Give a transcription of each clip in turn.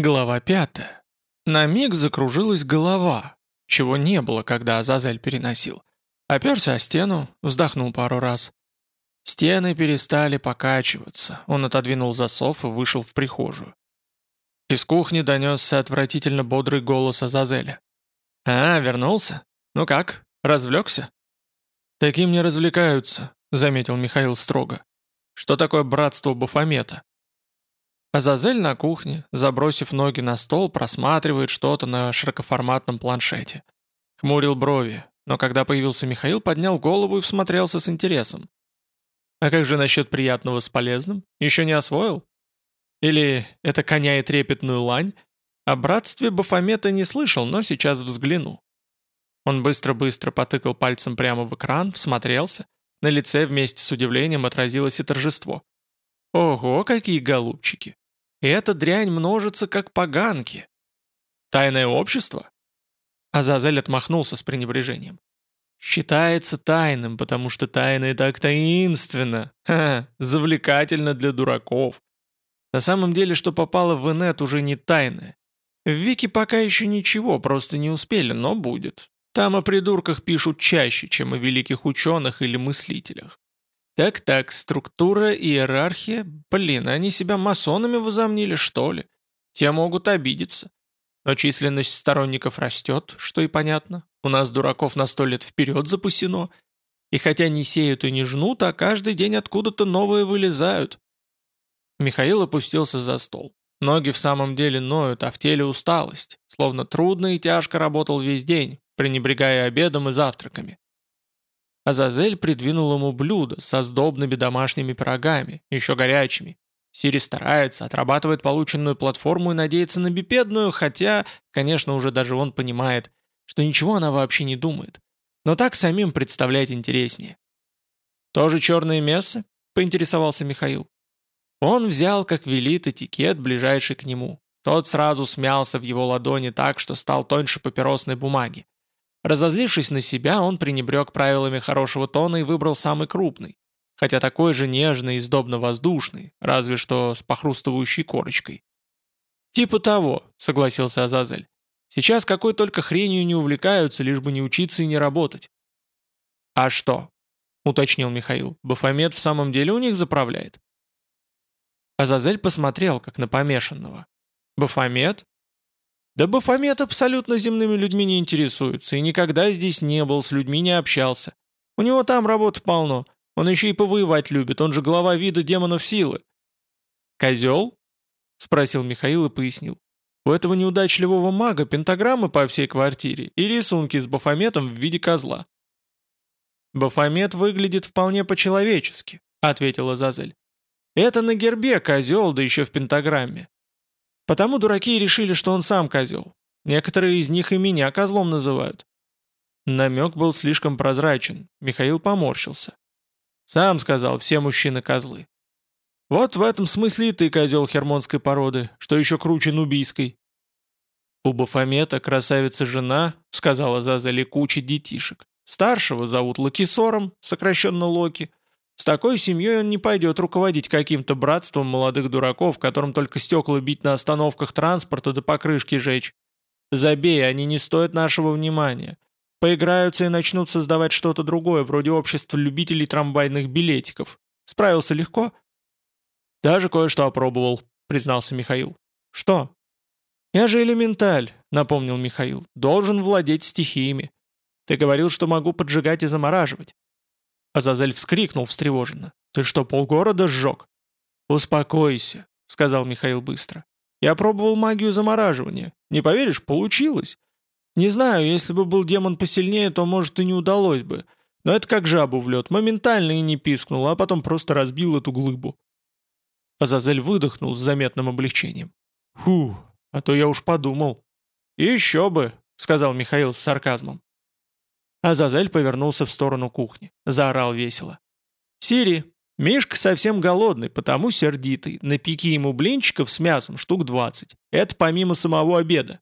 Глава пятая. На миг закружилась голова, чего не было, когда Азазель переносил. Оперся о стену, вздохнул пару раз. Стены перестали покачиваться, он отодвинул засов и вышел в прихожую. Из кухни донесся отвратительно бодрый голос Азазеля. «А, вернулся? Ну как, развлекся?» «Таким не развлекаются», — заметил Михаил строго. «Что такое братство Бафомета?» Азазель на кухне, забросив ноги на стол, просматривает что-то на широкоформатном планшете. Хмурил брови, но когда появился Михаил, поднял голову и всмотрелся с интересом. «А как же насчет приятного с полезным? Еще не освоил? Или это коня и трепетную лань? О братстве Бафомета не слышал, но сейчас взгляну». Он быстро-быстро потыкал пальцем прямо в экран, всмотрелся. На лице вместе с удивлением отразилось и торжество. Ого, какие голубчики! И эта дрянь множится, как поганки. Тайное общество? Азазель отмахнулся с пренебрежением. Считается тайным, потому что тайное так таинственно. Ха, завлекательно для дураков. На самом деле, что попало в инет, уже не тайное. В Вики пока еще ничего, просто не успели, но будет. Там о придурках пишут чаще, чем о великих ученых или мыслителях. Так-так, структура, иерархия, блин, они себя масонами возомнили, что ли? Те могут обидеться. Но численность сторонников растет, что и понятно. У нас дураков на сто лет вперед запасено. И хотя не сеют и не жнут, а каждый день откуда-то новые вылезают. Михаил опустился за стол. Ноги в самом деле ноют, а в теле усталость. Словно трудно и тяжко работал весь день, пренебрегая обедом и завтраками. Азазель придвинул ему блюдо со сдобными домашними пирогами, еще горячими. Сири старается, отрабатывает полученную платформу и надеется на бипедную, хотя, конечно, уже даже он понимает, что ничего она вообще не думает. Но так самим представлять интереснее. «Тоже черное мясо?» — поинтересовался Михаил. Он взял, как велит, этикет, ближайший к нему. Тот сразу смялся в его ладони так, что стал тоньше папиросной бумаги. Разозлившись на себя, он пренебрег правилами хорошего тона и выбрал самый крупный, хотя такой же нежный и сдобно-воздушный, разве что с похрустывающей корочкой. «Типа того», — согласился Азазель. «Сейчас какой только хренью не увлекаются, лишь бы не учиться и не работать». «А что?» — уточнил Михаил. «Бафомет в самом деле у них заправляет?» Азазель посмотрел, как на помешанного. «Бафомет? Да Бафомет абсолютно земными людьми не интересуется и никогда здесь не был, с людьми не общался. У него там работы полно. Он еще и повоевать любит, он же глава вида демонов силы. «Козел?» — спросил Михаил и пояснил. «У этого неудачливого мага пентаграммы по всей квартире и рисунки с Бафометом в виде козла». «Бафомет выглядит вполне по-человечески», — ответила Зазель. «Это на гербе козел, да еще в пентаграмме. Потому дураки решили, что он сам козел. Некоторые из них и меня козлом называют. Намек был слишком прозрачен. Михаил поморщился. Сам сказал, все мужчины козлы. Вот в этом смысле и ты козел хермонской породы, что еще круче нубийской. У Бафомета красавица жена, сказала Зазали куча детишек. Старшего зовут Лакисором, сокращенно Локи, с такой семьей он не пойдет руководить каким-то братством молодых дураков, которым только стекла бить на остановках транспорта да покрышки жечь. Забей, они не стоят нашего внимания. Поиграются и начнут создавать что-то другое, вроде общества любителей трамвайных билетиков. Справился легко? Даже кое-что опробовал, признался Михаил. Что? Я же элементаль, напомнил Михаил. Должен владеть стихиями. Ты говорил, что могу поджигать и замораживать. Азазель вскрикнул встревоженно. «Ты что, полгорода сжег?» «Успокойся», — сказал Михаил быстро. «Я пробовал магию замораживания. Не поверишь, получилось. Не знаю, если бы был демон посильнее, то, может, и не удалось бы. Но это как жабу в лед. Моментально и не пискнул, а потом просто разбил эту глыбу». Азазель выдохнул с заметным облегчением. «Фу, а то я уж подумал». «Еще бы», — сказал Михаил с сарказмом. Азазель повернулся в сторону кухни. Заорал весело. «Сири, Мишка совсем голодный, потому сердитый. Напеки ему блинчиков с мясом штук двадцать. Это помимо самого обеда».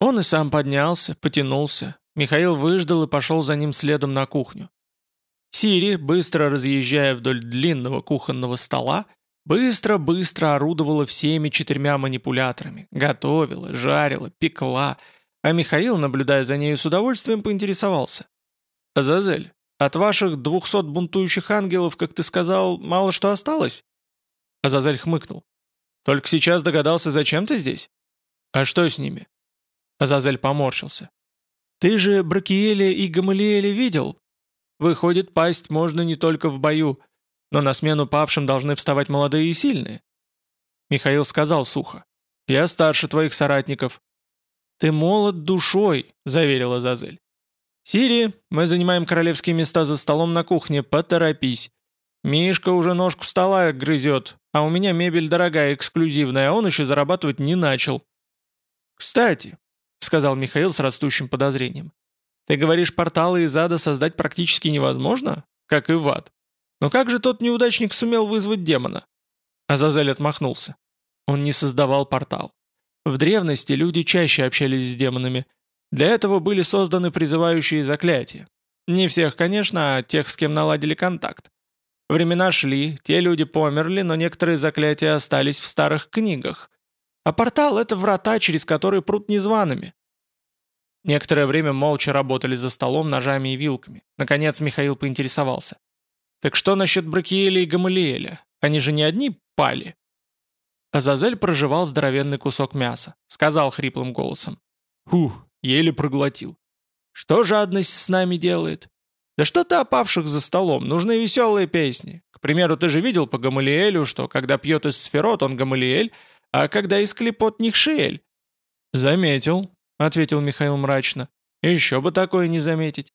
Он и сам поднялся, потянулся. Михаил выждал и пошел за ним следом на кухню. Сири, быстро разъезжая вдоль длинного кухонного стола, Быстро-быстро орудовала всеми четырьмя манипуляторами. Готовила, жарила, пекла. А Михаил, наблюдая за нею с удовольствием, поинтересовался. «Азазель, от ваших двухсот бунтующих ангелов, как ты сказал, мало что осталось?» Азазель хмыкнул. «Только сейчас догадался, зачем ты здесь?» «А что с ними?» Азазель поморщился. «Ты же Бракиэля и Гамалиэля видел? Выходит, пасть можно не только в бою, но на смену павшим должны вставать молодые и сильные». Михаил сказал сухо. «Я старше твоих соратников». «Ты молод душой», — заверила Азазель. «Сири, мы занимаем королевские места за столом на кухне, поторопись. Мишка уже ножку стола грызет, а у меня мебель дорогая, эксклюзивная, а он еще зарабатывать не начал». «Кстати», — сказал Михаил с растущим подозрением, «ты говоришь, порталы из ада создать практически невозможно, как и в ад. Но как же тот неудачник сумел вызвать демона?» Азазель отмахнулся. Он не создавал портал. В древности люди чаще общались с демонами — для этого были созданы призывающие заклятия. Не всех, конечно, а тех, с кем наладили контакт. Времена шли, те люди померли, но некоторые заклятия остались в старых книгах. А портал — это врата, через которые прут незваными. Некоторое время молча работали за столом ножами и вилками. Наконец Михаил поинтересовался. «Так что насчет Бракиэля и Гамалиэля? Они же не одни пали?» Азазель проживал здоровенный кусок мяса. Сказал хриплым голосом. «Фух, Еле проглотил. Что жадность с нами делает? Да что-то опавших за столом, нужны веселые песни. К примеру, ты же видел по Гамалиэлю, что когда пьет из сферот, он Гамалиэль, а когда из клепот Нихшиэль. «Заметил», — ответил Михаил мрачно. «Еще бы такое не заметить.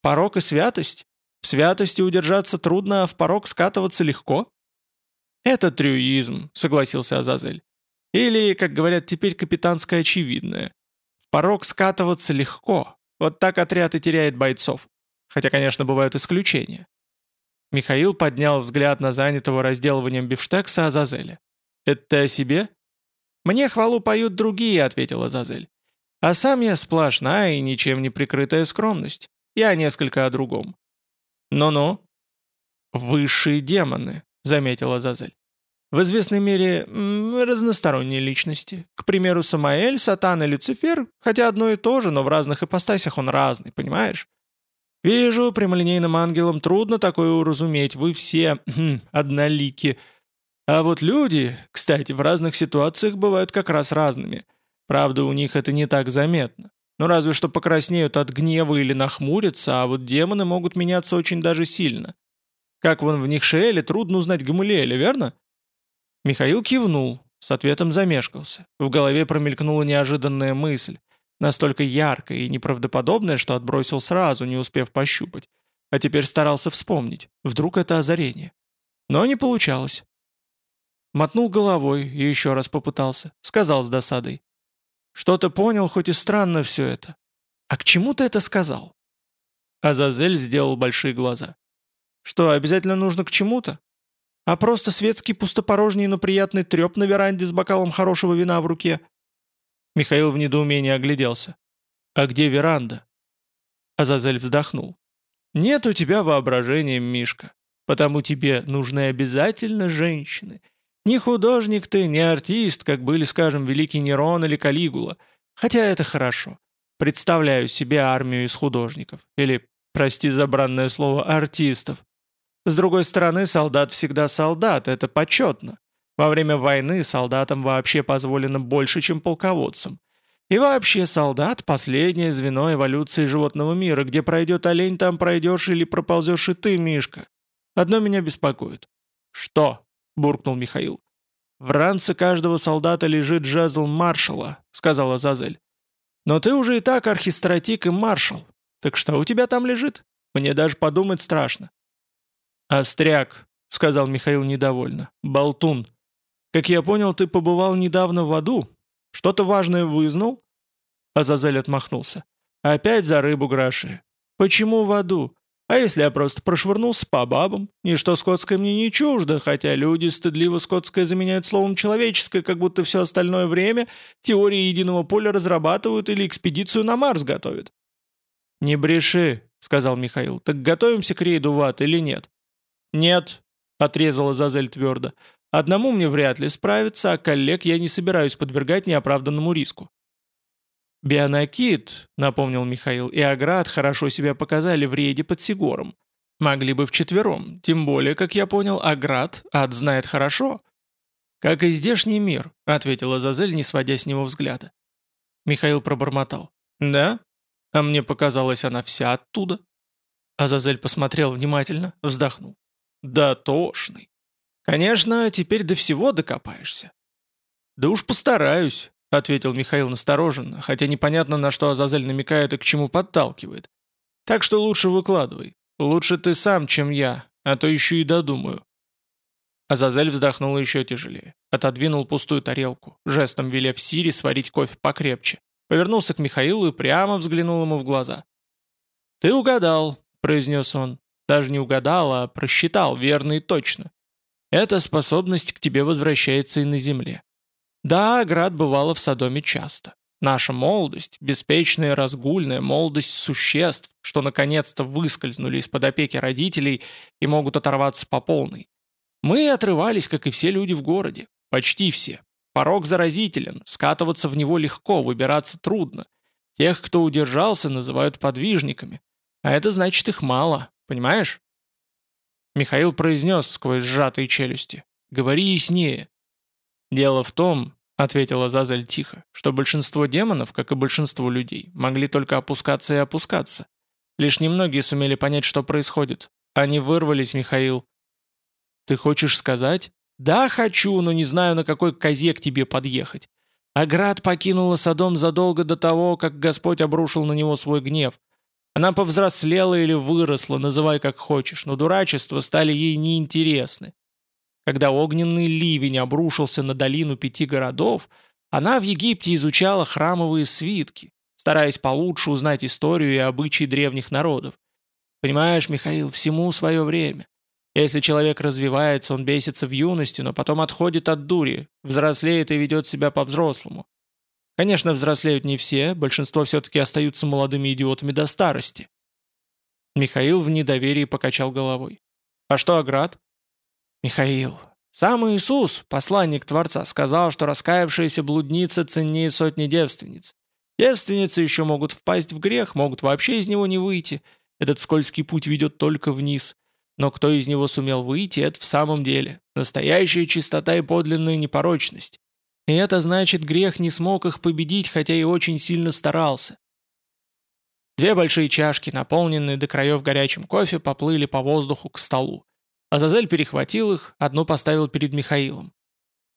Порог и святость? В святости удержаться трудно, а в порог скатываться легко?» «Это трюизм», — согласился Азазель. «Или, как говорят теперь, капитанское очевидное порог скатываться легко. Вот так отряд и теряет бойцов. Хотя, конечно, бывают исключения. Михаил поднял взгляд на занятого разделыванием бифштекса Азазеля. «Это ты о себе?» «Мне хвалу поют другие», — ответил Азазель. «А сам я сплошная и ничем не прикрытая скромность. Я несколько о другом». «Ну-ну». «Высшие демоны», — заметил Азазель. В известной мере разносторонние личности. К примеру, Самаэль, Сатан и Люцифер, хотя одно и то же, но в разных ипостасях он разный, понимаешь? Вижу, прямолинейным ангелам трудно такое уразуметь, вы все хм, однолики. А вот люди, кстати, в разных ситуациях бывают как раз разными. Правда, у них это не так заметно. Ну разве что покраснеют от гнева или нахмурятся, а вот демоны могут меняться очень даже сильно. Как вон в них Шеэле трудно узнать Гамулеэля, верно? Михаил кивнул, с ответом замешкался. В голове промелькнула неожиданная мысль, настолько яркая и неправдоподобная, что отбросил сразу, не успев пощупать. А теперь старался вспомнить, вдруг это озарение. Но не получалось. Мотнул головой и еще раз попытался. Сказал с досадой. «Что-то понял, хоть и странно все это. А к чему ты это сказал?» Азазель сделал большие глаза. «Что, обязательно нужно к чему-то? А просто светский пустопорожний, но приятный треп на веранде с бокалом хорошего вина в руке. Михаил в недоумении огляделся. «А где веранда?» Азазель вздохнул. «Нет у тебя воображения, Мишка, потому тебе нужны обязательно женщины. Не художник ты, не артист, как были, скажем, великий Нерон или Калигула. Хотя это хорошо. Представляю себе армию из художников. Или, прости за бранное слово, артистов. С другой стороны, солдат всегда солдат, это почетно. Во время войны солдатам вообще позволено больше, чем полководцам. И вообще солдат – последнее звено эволюции животного мира. Где пройдет олень, там пройдешь или проползешь и ты, Мишка. Одно меня беспокоит. «Что?» – буркнул Михаил. «В ранце каждого солдата лежит жезл маршала», – сказала Зазель. «Но ты уже и так архистратик и маршал. Так что у тебя там лежит? Мне даже подумать страшно». «Остряк», — сказал Михаил недовольно. «Болтун. Как я понял, ты побывал недавно в аду? Что-то важное вызнал?» Азазель отмахнулся. «Опять за рыбу гроши. Почему в аду? А если я просто прошвырнулся по бабам? Ничто скотское мне не чуждо, хотя люди стыдливо скотское заменяют словом человеческое, как будто все остальное время теории единого поля разрабатывают или экспедицию на Марс готовят». «Не бреши», — сказал Михаил. «Так готовимся к рейду в ад или нет?» «Нет», — отрезала Зазель твердо. Одному мне вряд ли справиться, а коллег я не собираюсь подвергать неоправданному риску». «Бионакит», — напомнил Михаил, — «и Аград хорошо себя показали в рейде под Сигором. Могли бы вчетвером, тем более, как я понял, Аград ад знает хорошо». «Как и здешний мир», — ответила Зазель, не сводя с него взгляда. Михаил пробормотал. «Да? А мне показалось, она вся оттуда». Азазель посмотрел внимательно, вздохнул. «Да тошный. Конечно, теперь до всего докопаешься». «Да уж постараюсь», — ответил Михаил настороженно, хотя непонятно, на что Азазель намекает и к чему подталкивает. «Так что лучше выкладывай. Лучше ты сам, чем я, а то еще и додумаю». Азазель вздохнул еще тяжелее, отодвинул пустую тарелку, жестом велев Сири сварить кофе покрепче, повернулся к Михаилу и прямо взглянул ему в глаза. «Ты угадал», — произнес он. «Даже не угадал, а просчитал верно и точно. Эта способность к тебе возвращается и на земле. Да, град бывало в Содоме часто. Наша молодость, беспечная разгульная молодость существ, что наконец-то выскользнули из-под опеки родителей и могут оторваться по полной. Мы отрывались, как и все люди в городе. Почти все. Порог заразителен, скатываться в него легко, выбираться трудно. Тех, кто удержался, называют подвижниками. А это значит их мало, понимаешь? Михаил произнес сквозь сжатые челюсти. «Говори яснее». «Дело в том, — ответила Зазель тихо, — что большинство демонов, как и большинство людей, могли только опускаться и опускаться. Лишь немногие сумели понять, что происходит. Они вырвались, Михаил. «Ты хочешь сказать?» «Да, хочу, но не знаю, на какой козе к тебе подъехать. Аград покинула Содом задолго до того, как Господь обрушил на него свой гнев. Она повзрослела или выросла, называй как хочешь, но дурачества стали ей неинтересны. Когда огненный ливень обрушился на долину пяти городов, она в Египте изучала храмовые свитки, стараясь получше узнать историю и обычаи древних народов. Понимаешь, Михаил, всему свое время. Если человек развивается, он бесится в юности, но потом отходит от дури, взрослеет и ведет себя по-взрослому. Конечно, взрослеют не все, большинство все-таки остаются молодыми идиотами до старости. Михаил в недоверии покачал головой. А что Аград? Михаил, сам Иисус, посланник Творца, сказал, что раскаявшаяся блудница ценнее сотни девственниц. Девственницы еще могут впасть в грех, могут вообще из него не выйти. Этот скользкий путь ведет только вниз. Но кто из него сумел выйти, это в самом деле настоящая чистота и подлинная непорочность. И это значит, грех не смог их победить, хотя и очень сильно старался. Две большие чашки, наполненные до краев горячим кофе, поплыли по воздуху к столу. Азазель перехватил их, одну поставил перед Михаилом.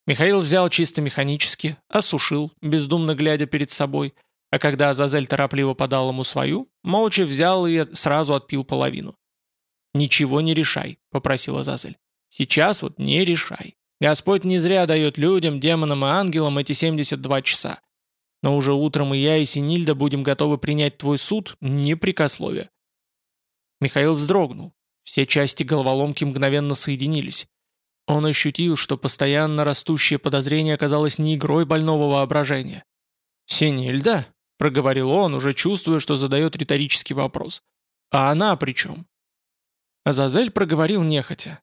Михаил взял чисто механически, осушил, бездумно глядя перед собой, а когда Азазель торопливо подал ему свою, молча взял и сразу отпил половину. «Ничего не решай», — попросил Азазель. «Сейчас вот не решай. Господь не зря дает людям, демонам и ангелам эти 72 часа. Но уже утром и я, и Синильда будем готовы принять твой суд непрекословие». Михаил вздрогнул. Все части головоломки мгновенно соединились. Он ощутил, что постоянно растущее подозрение оказалось не игрой больного воображения. «Синильда?» — проговорил он, уже чувствуя, что задает риторический вопрос. «А она при чем?» Азазель проговорил нехотя.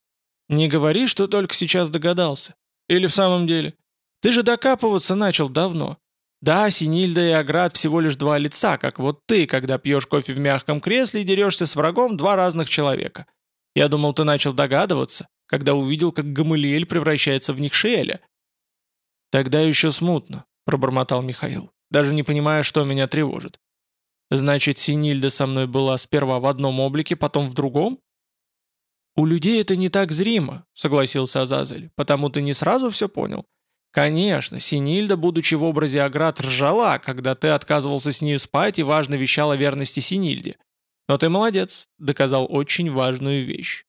«Не говори, что только сейчас догадался. Или в самом деле? Ты же докапываться начал давно. Да, Синильда и Аград всего лишь два лица, как вот ты, когда пьешь кофе в мягком кресле и дерешься с врагом два разных человека. Я думал, ты начал догадываться, когда увидел, как Гамалиэль превращается в Никшеэля». «Тогда еще смутно», — пробормотал Михаил, даже не понимая, что меня тревожит. «Значит, Синильда со мной была сперва в одном облике, потом в другом?» «У людей это не так зримо», — согласился Азазель, «потому ты не сразу все понял». «Конечно, Синильда, будучи в образе Аград, ржала, когда ты отказывался с нею спать и важно вещал верности Синильде. Но ты молодец, доказал очень важную вещь.